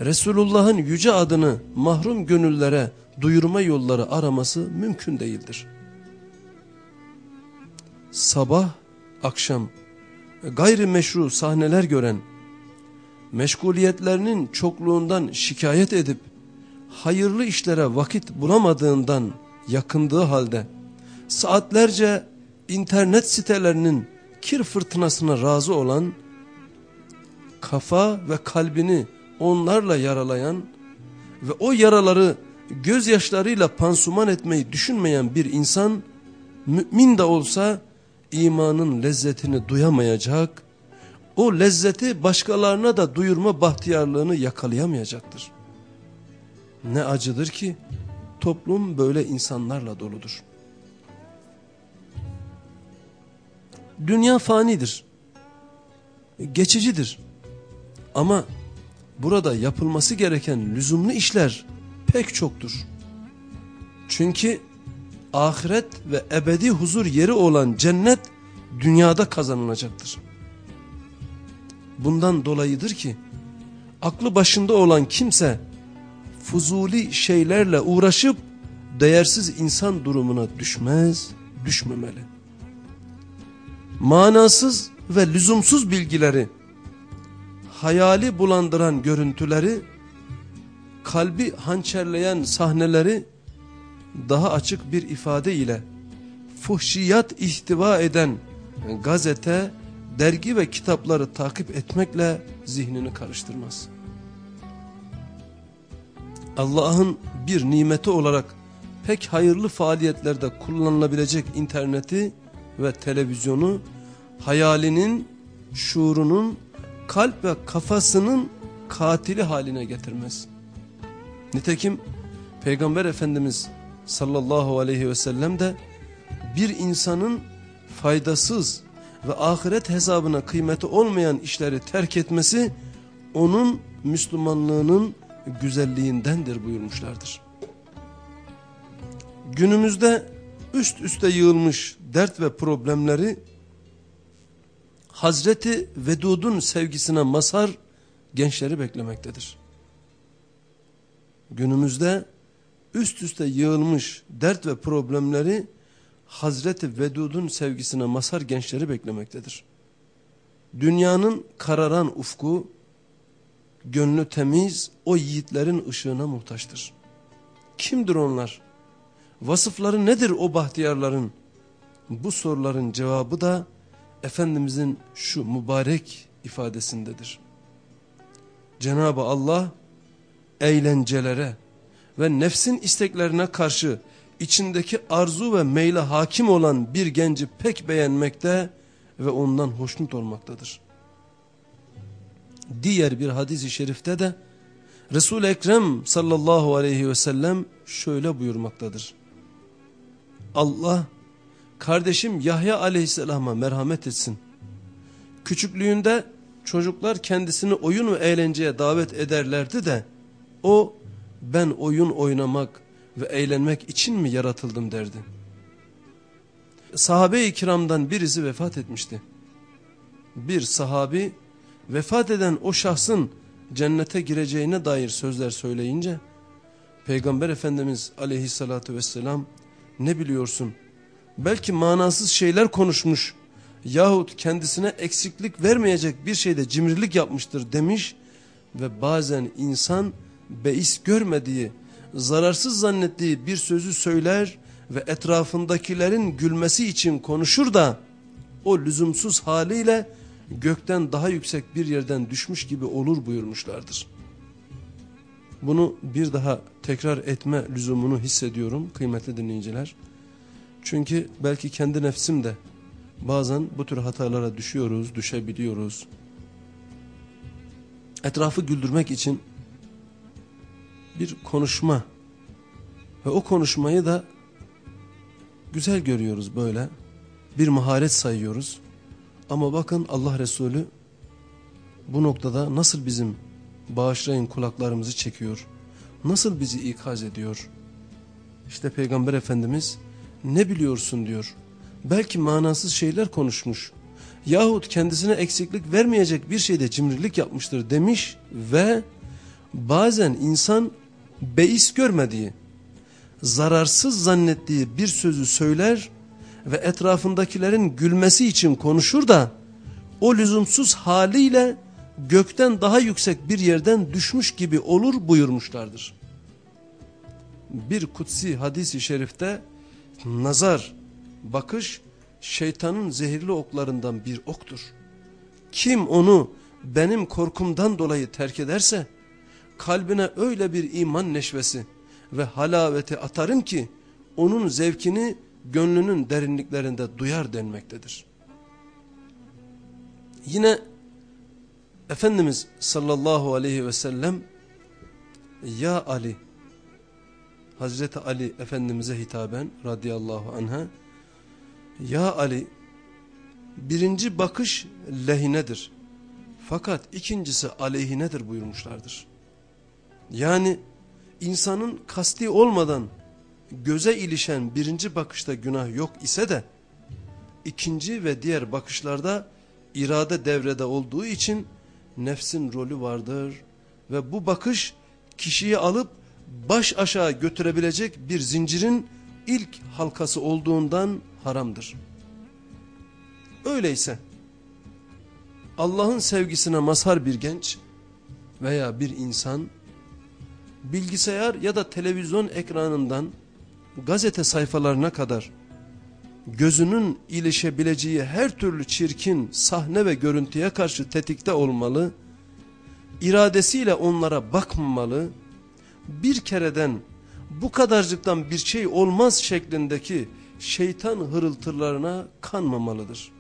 Resulullah'ın yüce adını mahrum gönüllere duyurma yolları araması mümkün değildir. Sabah, akşam gayrimeşru sahneler gören, meşguliyetlerinin çokluğundan şikayet edip, hayırlı işlere vakit bulamadığından yakındığı halde, saatlerce internet sitelerinin kir fırtınasına razı olan, kafa ve kalbini onlarla yaralayan ve o yaraları gözyaşlarıyla pansuman etmeyi düşünmeyen bir insan, mümin de olsa imanın lezzetini duyamayacak, o lezzeti başkalarına da duyurma bahtiyarlığını yakalayamayacaktır. Ne acıdır ki toplum böyle insanlarla doludur. Dünya fanidir, geçicidir ama burada yapılması gereken lüzumlu işler pek çoktur. Çünkü ahiret ve ebedi huzur yeri olan cennet dünyada kazanılacaktır. Bundan dolayıdır ki aklı başında olan kimse fuzuli şeylerle uğraşıp değersiz insan durumuna düşmez, düşmemeli. Manasız ve lüzumsuz bilgileri, hayali bulandıran görüntüleri, kalbi hançerleyen sahneleri daha açık bir ifade ile fuhşiyat ihtiva eden gazete, dergi ve kitapları takip etmekle zihnini karıştırmaz. Allah'ın bir nimeti olarak pek hayırlı faaliyetlerde kullanılabilecek interneti ve televizyonu hayalinin, şuurunun, kalp ve kafasının katili haline getirmez. Nitekim Peygamber Efendimiz sallallahu aleyhi ve sellem de bir insanın faydasız ve ahiret hesabına kıymeti olmayan işleri terk etmesi onun Müslümanlığının güzelliğindendir buyurmuşlardır. Günümüzde üst üste yığılmış dert ve problemleri Hazreti Vedud'un sevgisine masar gençleri beklemektedir. Günümüzde üst üste yığılmış dert ve problemleri Hazreti Vedud'un sevgisine masar gençleri beklemektedir. Dünyanın kararan ufku, gönlü temiz o yiğitlerin ışığına muhtaçtır. Kimdir onlar? Vasıfları nedir o bahtiyarların? Bu soruların cevabı da Efendimizin şu mübarek ifadesindedir. Cenab-ı Allah eğlencelere, ve nefsin isteklerine karşı içindeki arzu ve meyle hakim olan bir genci pek beğenmekte ve ondan hoşnut olmaktadır. Diğer bir hadis-i şerifte de Resul-i Ekrem sallallahu aleyhi ve sellem şöyle buyurmaktadır. Allah kardeşim Yahya aleyhisselama merhamet etsin. Küçüklüğünde çocuklar kendisini oyun ve eğlenceye davet ederlerdi de o ben oyun oynamak ve eğlenmek için mi yaratıldım derdi. Sahabe-i kiramdan birisi vefat etmişti. Bir sahabi vefat eden o şahsın cennete gireceğine dair sözler söyleyince Peygamber Efendimiz aleyhissalatü vesselam ne biliyorsun belki manasız şeyler konuşmuş yahut kendisine eksiklik vermeyecek bir şeyde cimrilik yapmıştır demiş ve bazen insan beis görmediği, zararsız zannettiği bir sözü söyler ve etrafındakilerin gülmesi için konuşur da o lüzumsuz haliyle gökten daha yüksek bir yerden düşmüş gibi olur buyurmuşlardır. Bunu bir daha tekrar etme lüzumunu hissediyorum kıymetli dinleyiciler. Çünkü belki kendi nefsim de bazen bu tür hatalara düşüyoruz, düşebiliyoruz. Etrafı güldürmek için bir konuşma ve o konuşmayı da güzel görüyoruz böyle. Bir maharet sayıyoruz. Ama bakın Allah Resulü bu noktada nasıl bizim bağışlayın kulaklarımızı çekiyor. Nasıl bizi ikaz ediyor. İşte Peygamber Efendimiz ne biliyorsun diyor. Belki manasız şeyler konuşmuş. Yahut kendisine eksiklik vermeyecek bir şeyde cimrilik yapmıştır demiş ve bazen insan beis görmediği, zararsız zannettiği bir sözü söyler ve etrafındakilerin gülmesi için konuşur da o lüzumsuz haliyle gökten daha yüksek bir yerden düşmüş gibi olur buyurmuşlardır. Bir kutsi hadisi şerifte nazar, bakış şeytanın zehirli oklarından bir oktur. Kim onu benim korkumdan dolayı terk ederse kalbine öyle bir iman neşvesi ve halaveti atarım ki onun zevkini gönlünün derinliklerinde duyar denmektedir. Yine Efendimiz sallallahu aleyhi ve sellem Ya Ali Hazreti Ali Efendimiz'e hitaben radıyallahu anha Ya Ali birinci bakış lehinedir. Fakat ikincisi aleyhinedir buyurmuşlardır. Yani insanın kasti olmadan göze ilişen birinci bakışta günah yok ise de ikinci ve diğer bakışlarda irade devrede olduğu için nefsin rolü vardır ve bu bakış kişiyi alıp baş aşağı götürebilecek bir zincirin ilk halkası olduğundan haramdır. Öyleyse Allah'ın sevgisine mazhar bir genç veya bir insan bilgisayar ya da televizyon ekranından gazete sayfalarına kadar gözünün ilişebileceği her türlü çirkin sahne ve görüntüye karşı tetikte olmalı, iradesiyle onlara bakmamalı, bir kereden bu kadarcıktan bir şey olmaz şeklindeki şeytan hırıltılarına kanmamalıdır.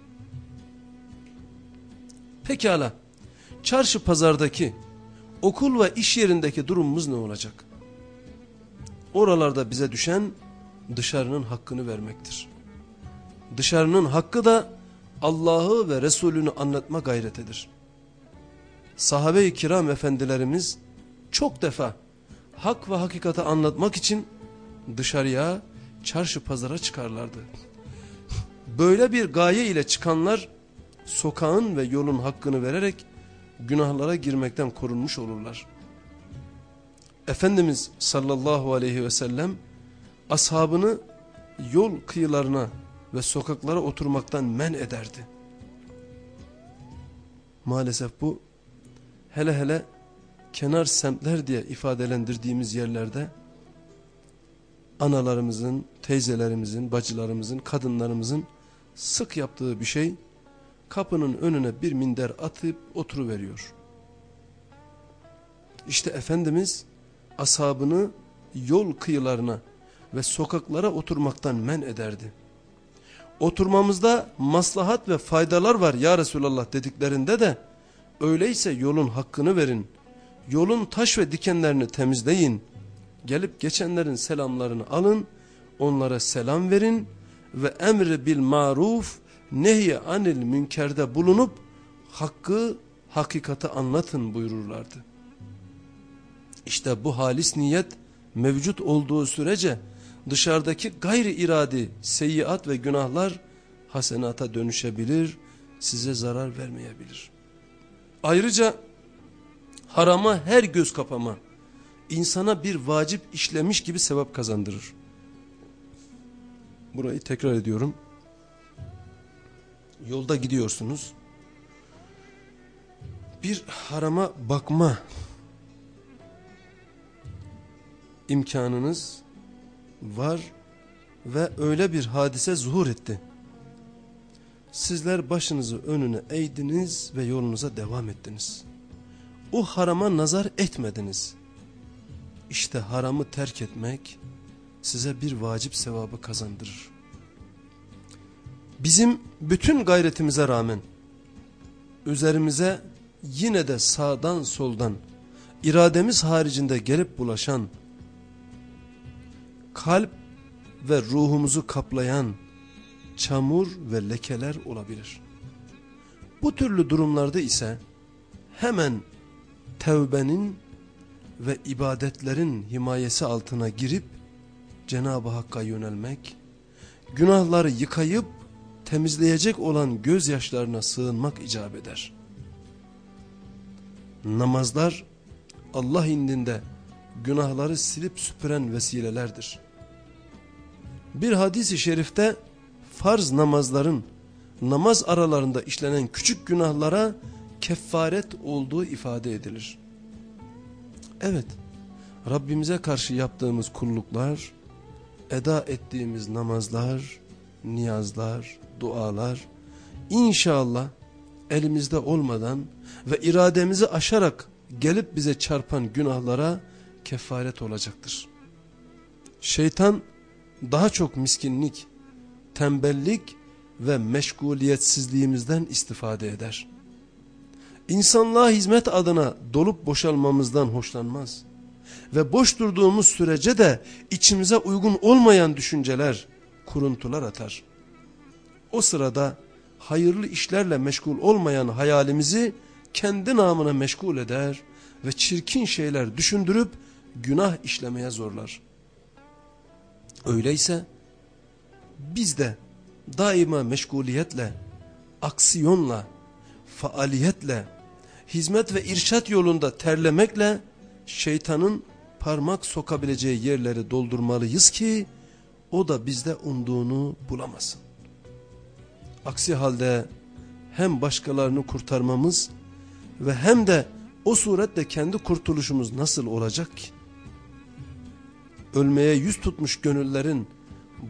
Pekala, çarşı pazardaki, okul ve iş yerindeki durumumuz ne olacak? Oralarda bize düşen dışarının hakkını vermektir. Dışarının hakkı da Allah'ı ve Resulünü anlatma gayretidir. Sahabe-i kiram efendilerimiz çok defa hak ve hakikati anlatmak için dışarıya çarşı pazara çıkarlardı. Böyle bir gaye ile çıkanlar sokağın ve yolun hakkını vererek günahlara girmekten korunmuş olurlar. Efendimiz sallallahu aleyhi ve sellem ashabını yol kıyılarına ve sokaklara oturmaktan men ederdi. Maalesef bu hele hele kenar semtler diye ifadelendirdiğimiz yerlerde analarımızın, teyzelerimizin, bacılarımızın, kadınlarımızın sık yaptığı bir şey kapının önüne bir minder atıp oturuveriyor. İşte Efendimiz ashabını yol kıyılarına ve sokaklara oturmaktan men ederdi. Oturmamızda maslahat ve faydalar var ya Resulallah dediklerinde de öyleyse yolun hakkını verin. Yolun taş ve dikenlerini temizleyin. Gelip geçenlerin selamlarını alın. Onlara selam verin ve emri bil maruf nehy anil münkerde bulunup hakkı hakikati anlatın buyururlardı. İşte bu halis niyet mevcut olduğu sürece dışarıdaki gayri iradi seyyiat ve günahlar hasenata dönüşebilir, size zarar vermeyebilir. Ayrıca harama her göz kapama insana bir vacip işlemiş gibi sevap kazandırır. Burayı tekrar ediyorum. Yolda gidiyorsunuz. Bir harama bakma imkanınız var ve öyle bir hadise zuhur etti. Sizler başınızı önüne eğdiniz ve yolunuza devam ettiniz. O harama nazar etmediniz. işte haramı terk etmek size bir vacip sevabı kazandırır. Bizim bütün gayretimize rağmen üzerimize yine de sağdan soldan irademiz haricinde gelip bulaşan kalp ve ruhumuzu kaplayan çamur ve lekeler olabilir. Bu türlü durumlarda ise hemen tevbenin ve ibadetlerin himayesi altına girip Cenab-ı Hakk'a yönelmek, günahları yıkayıp temizleyecek olan gözyaşlarına sığınmak icap eder. Namazlar Allah indinde günahları silip süpüren vesilelerdir. Bir hadisi şerifte farz namazların namaz aralarında işlenen küçük günahlara kefaret olduğu ifade edilir. Evet, Rabbimize karşı yaptığımız kulluklar, eda ettiğimiz namazlar, niyazlar, dualar, inşallah elimizde olmadan ve irademizi aşarak gelip bize çarpan günahlara kefaret olacaktır. Şeytan daha çok miskinlik, tembellik ve meşguliyetsizliğimizden istifade eder. İnsanlığa hizmet adına dolup boşalmamızdan hoşlanmaz. Ve boş durduğumuz sürece de içimize uygun olmayan düşünceler, kuruntular atar. O sırada hayırlı işlerle meşgul olmayan hayalimizi kendi namına meşgul eder ve çirkin şeyler düşündürüp günah işlemeye zorlar. Öyleyse biz de daima meşguliyetle, aksiyonla, faaliyetle, hizmet ve irşat yolunda terlemekle şeytanın parmak sokabileceği yerleri doldurmalıyız ki o da bizde umduğunu bulamasın. Aksi halde hem başkalarını kurtarmamız ve hem de o suretle kendi kurtuluşumuz nasıl olacak ki? Ölmeye yüz tutmuş gönüllerin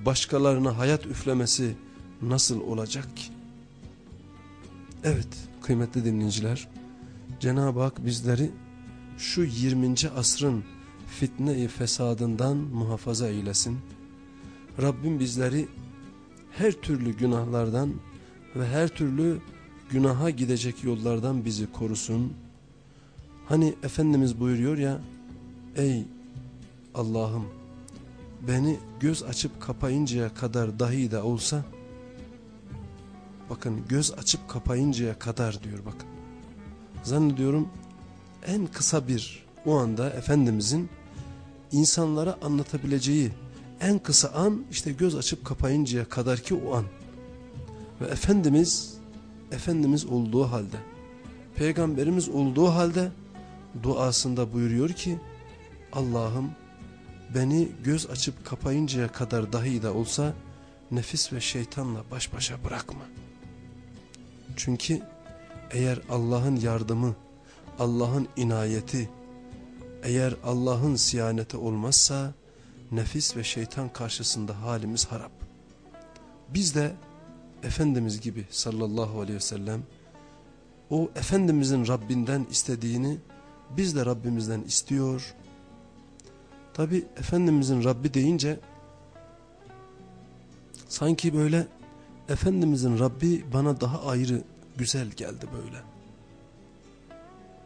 başkalarına hayat üflemesi nasıl olacak ki? Evet kıymetli dinleyiciler Cenab-ı Hak bizleri şu 20. asrın fitne-i fesadından muhafaza eylesin. Rabbim bizleri her türlü günahlardan ve her türlü günaha gidecek yollardan bizi korusun. Hani Efendimiz buyuruyor ya, ey Allah'ım beni göz açıp kapayıncaya kadar dahi de olsa, bakın göz açıp kapayıncaya kadar diyor bakın. Zannediyorum en kısa bir o anda Efendimizin insanlara anlatabileceği en kısa an işte göz açıp kapayıncaya kadar ki o an. Ve Efendimiz, Efendimiz olduğu halde, Peygamberimiz olduğu halde duasında buyuruyor ki Allah'ım beni göz açıp kapayıncaya kadar dahi de olsa nefis ve şeytanla baş başa bırakma. Çünkü eğer Allah'ın yardımı, Allah'ın inayeti, eğer Allah'ın siyaneti olmazsa nefis ve şeytan karşısında halimiz harap. Biz de Efendimiz gibi sallallahu aleyhi ve sellem o Efendimizin Rabbinden istediğini biz de Rabbimizden istiyor. Tabi Efendimizin Rabbi deyince sanki böyle Efendimizin Rabbi bana daha ayrı güzel geldi böyle.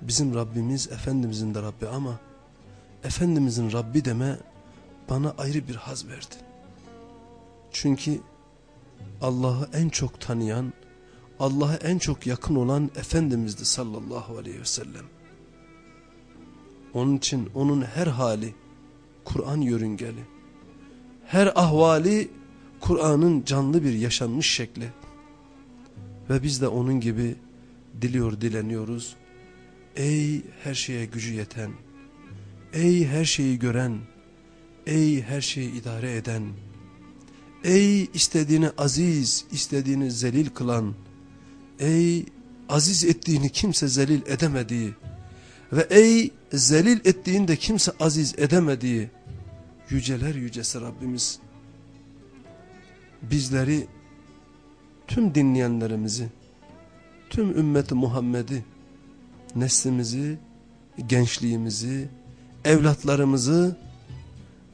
Bizim Rabbimiz Efendimizin de Rabbi ama Efendimizin Rabbi deme bana ayrı bir haz verdi. Çünkü Allah'ı en çok tanıyan, Allah'a en çok yakın olan Efendimiz'di sallallahu aleyhi ve sellem. Onun için onun her hali Kur'an yörüngeli. Her ahvali Kur'an'ın canlı bir yaşanmış şekli. Ve biz de onun gibi diliyor dileniyoruz. Ey her şeye gücü yeten, ey her şeyi gören, ey her şeyi idare eden, ey istediğini aziz, istediğini zelil kılan, ey aziz ettiğini kimse zelil edemediği ve ey zelil ettiğinde kimse aziz edemediği yüceler yücesi Rabbimiz bizleri tüm dinleyenlerimizi tüm ümmeti Muhammed'i neslimizi gençliğimizi evlatlarımızı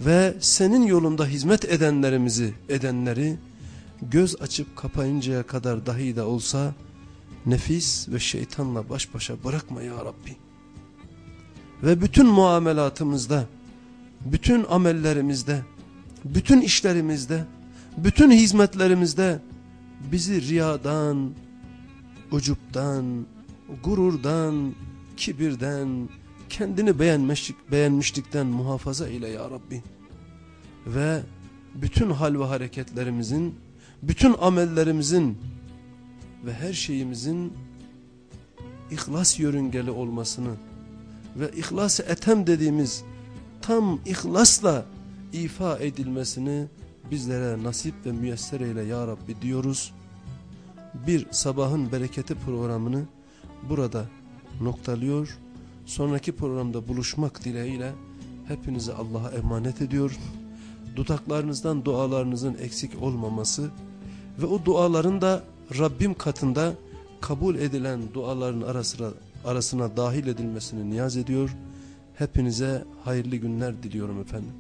ve senin yolunda hizmet edenlerimizi, edenleri göz açıp kapayıncaya kadar dahi de olsa nefis ve şeytanla baş başa bırakma ya Rabbi. Ve bütün muamelatımızda, bütün amellerimizde, bütün işlerimizde, bütün hizmetlerimizde bizi riyadan, ucuptan, gururdan, kibirden, kendini beğenmişlik, beğenmişlikten muhafaza eyle ya Rabbi. Ve bütün hal ve hareketlerimizin, bütün amellerimizin ve her şeyimizin ihlas yörüngeli olmasını ve ihlas etem dediğimiz tam ihlasla ifa edilmesini bizlere nasip ve müyesser eyle ya Rabbi diyoruz. Bir sabahın bereketi programını burada noktalıyor. Sonraki programda buluşmak dileğiyle hepinizi Allah'a emanet ediyor. Dudaklarınızdan dualarınızın eksik olmaması ve o duaların da Rabbim katında kabul edilen duaların arasına, arasına dahil edilmesini niyaz ediyor. Hepinize hayırlı günler diliyorum efendim.